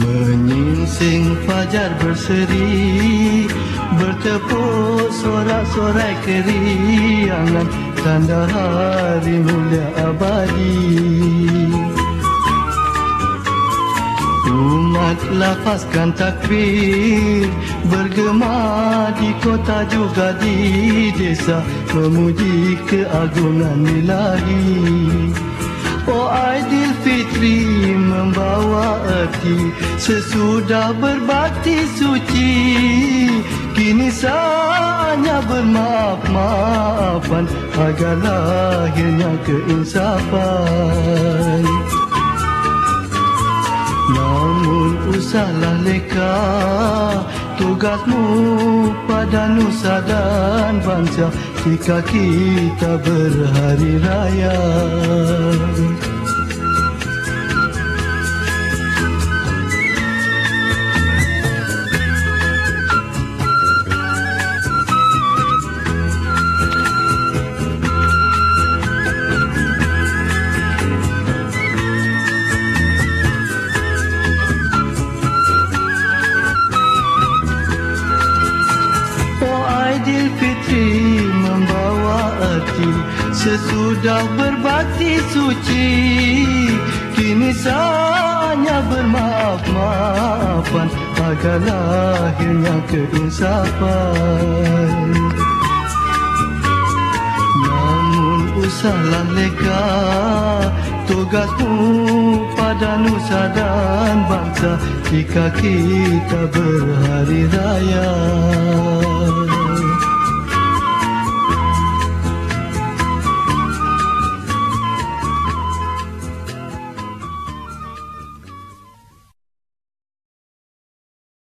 Bising fajar berseri Bertepuk sorak-sorai keriangan Tanda hari mulia abadi. Umat lafazkan takbir Bergema di kota juga di desa Memuji keagungan ilahi. Oh Aidilfitri membawa erti Sesudah berbakti suci. Kini saatnya bermaaf-maafan Agar lahirnya keinsafan Namun usahlah leka Tugasmu pada nusa dan bangsa Jika kita berhari raya arti Sesudah berbakti suci Kini saatnya bermaaf-maafan Agar lahirnya keinsafan Namun usahlah leka Tugasmu pada nusa dan bangsa Jika kita berhari raya